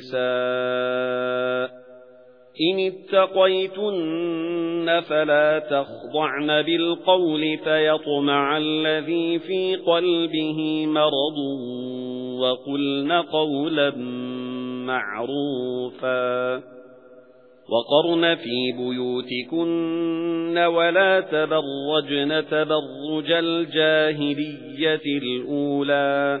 النِّسَاءِ إِنِ اتَّقَيْتُنَّ فَلَا تَخْضَعْنَ بِالْقَوْلِ فَيَطْمَعَ الَّذِي فِي قَلْبِهِ مَرَضٌ وَقُلْنَ قَوْلًا مَّعْرُوفًا. وَقَرْنَ فِي بُيُوتِكُنَّ وَلَا تَبَرَّجْنَ تَبَرُّجَ الْجَاهِلِيَّةِ الْأُولَى.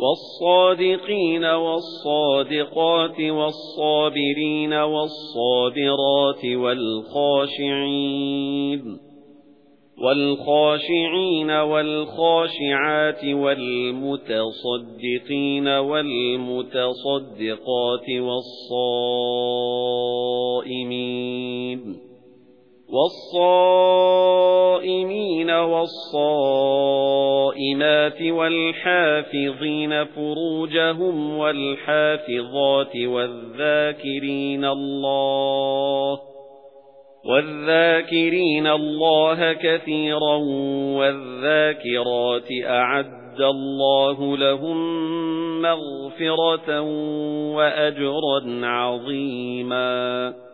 وَالصَّادِقِينَ وَالصَّادِقَاتِ وَالصَّابِرِينَ وَالصَّابِرَاتِ وَالْخَاشِعِينَ وَالْخَاشِعِينَ وَالْخَاشِعَاتِ وَالْمُتَصَدِّقِينَ وَالْمُتَصَدِّقَاتِ وَالصَّائِمِينَ وَالصَّائِمِينَ وَالصَّائِمَاتِ وَالْحَافِظِينَ فُرُوجَهُمْ وَالْحَافِظَاتِ وَالذَّاكِرِينَ اللَّهَ وَالذَّاكِرِينَ اللَّهَ كَثِيرًا وَالذَّاكِرَاتِ أَعَدَّ اللَّهُ لَهُم مَّغْفِرَةً وَأَجْرًا عَظِيمًا